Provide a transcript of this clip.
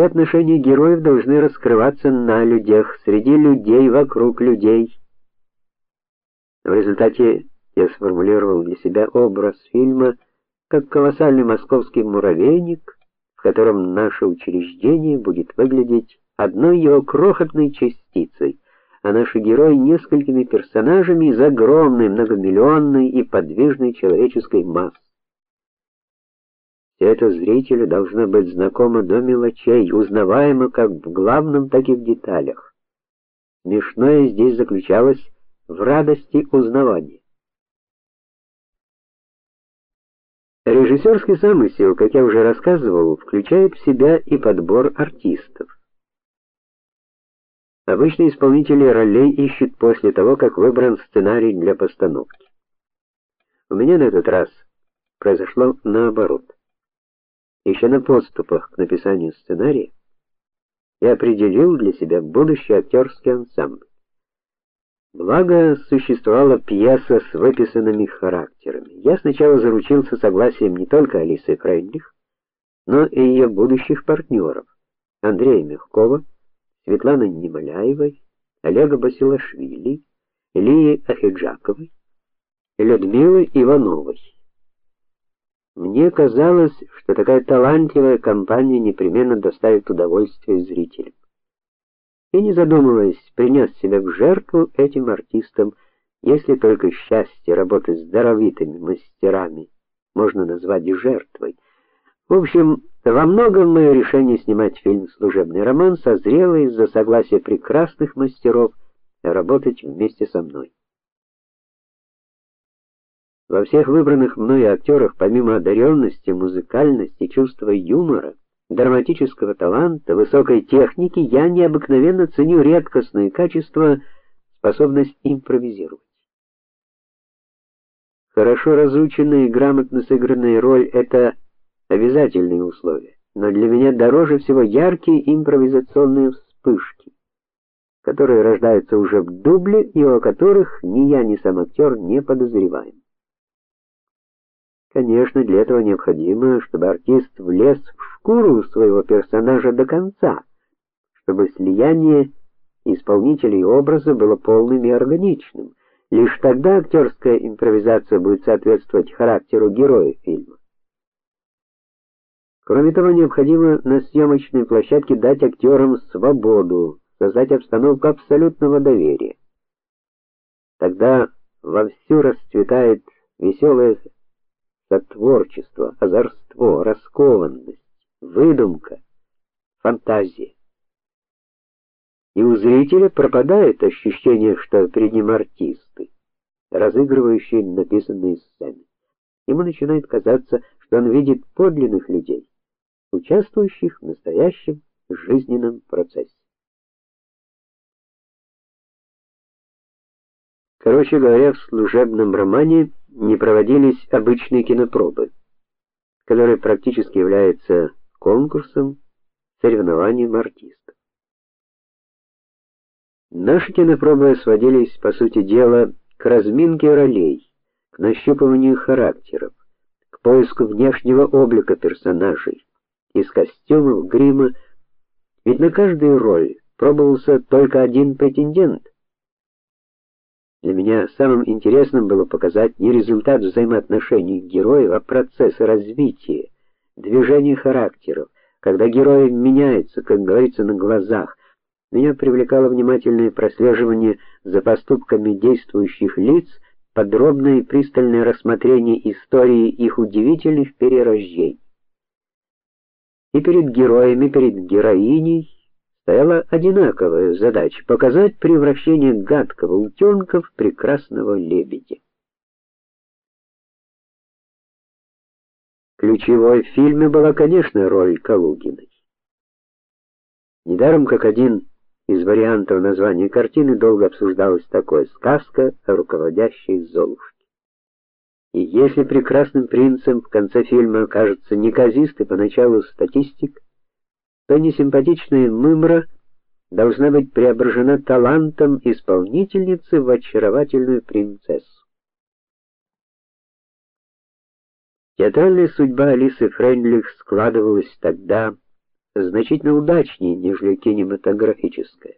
Все отношения героев должны раскрываться на людях, среди людей, вокруг людей. В результате я сформулировал для себя образ фильма как колоссальный московский муравейник, в котором наше учреждение будет выглядеть одной его крохотной частицей, а наши герои несколькими персонажами из огромной многомиллионной и подвижной человеческой массы. Все это зрителю должно быть знакомо до мелочей, узнаваемо как в главном, так и в деталях. Смешное здесь заключалось в радости узнавания. Режиссерский замысел, как я уже рассказывал, включает в себя и подбор артистов. Обычно исполнители ролей ищут после того, как выбран сценарий для постановки. У меня на этот раз произошло наоборот. Еще на подступах к написанию сценария я определил для себя будущий актерский ансамбль. Благо существовала пьеса с выписанными характерами. Я сначала заручился согласием не только Алисы Фрейндлих, но и ее будущих партнеров Андрея Мягкова, Светланы Немоляевой, Олега Басилашвили, Ильи Ахиджаковой, Людмилы Ивановой. Мне казалось, что такая талантливая компания непременно доставит удовольствие зрителям и не задумываясь, принес себя в жертву этим артистам, если только счастье работать с даровитыми мастерами можно назвать жертвой. В общем, во многом мое решение снимать фильм Служебный роман созрело из-за согласия прекрасных мастеров работать вместе со мной. Во всех выбранных мною актерах, помимо одаренности, музыкальности, чувства юмора, драматического таланта, высокой техники, я необыкновенно ценю редкостные качества, способность импровизировать. Хорошо разученная и грамотно сыгранная роль это обязательные условия, но для меня дороже всего яркие импровизационные вспышки, которые рождаются уже в дубле и о которых ни я, ни сам актер не подозреваем. Конечно, для этого необходимо, чтобы артист влез в шкуру своего персонажа до конца, чтобы слияние исполнителя и образа было полным и органичным. Лишь тогда актерская импровизация будет соответствовать характеру героя фильма. Кроме того, необходимо на съемочной площадке дать актерам свободу, создать обстановку абсолютного доверия. Тогда вовсю расцветает веселая сотворчество, озорство, раскованность, выдумка, фантазия. И у зрителя пропадает ощущение, что перед ним артисты, разыгрывающие написанные сцены. Ему начинает казаться, что он видит подлинных людей, участвующих в настоящем жизненном процессе. Короче говоря, в служебном романе не проводились обычные кинопробы, которые практически являются конкурсом, соревнованием артистов. Наши кинопробы сводились, по сути дела, к разминке ролей, к нащупыванию характеров, к поиску внешнего облика персонажей, из костюмов, грима, ведь на каждую роль пробовался только один претендент. Для меня самым интересным было показать не результат взаимоотношений героев, а процесс развития, движение характеров, когда герои меняются, как говорится, на глазах. Меня привлекало внимательное прослеживание за поступками действующих лиц, подробное и пристальное рассмотрение истории их удивительных перерождений. И перед героями, перед героиней стояла одинаковая задача показать превращение гадкого утенка в прекрасного лебедя. Ключевой в фильме была, конечно, роль Калугиной. Недаром как один из вариантов названия картины долго обсуждалась такое сказка о руководящей Золушке. И если прекрасным принцем в конце фильма окажется неказистый поначалу статистик, то несимпатичная Мымра должна быть преображена талантом исполнительницы в очаровательную принцессу. Театральная судьба Алисы Фрейндлих складывалась тогда значительно удачнее, нежели кинематографическая.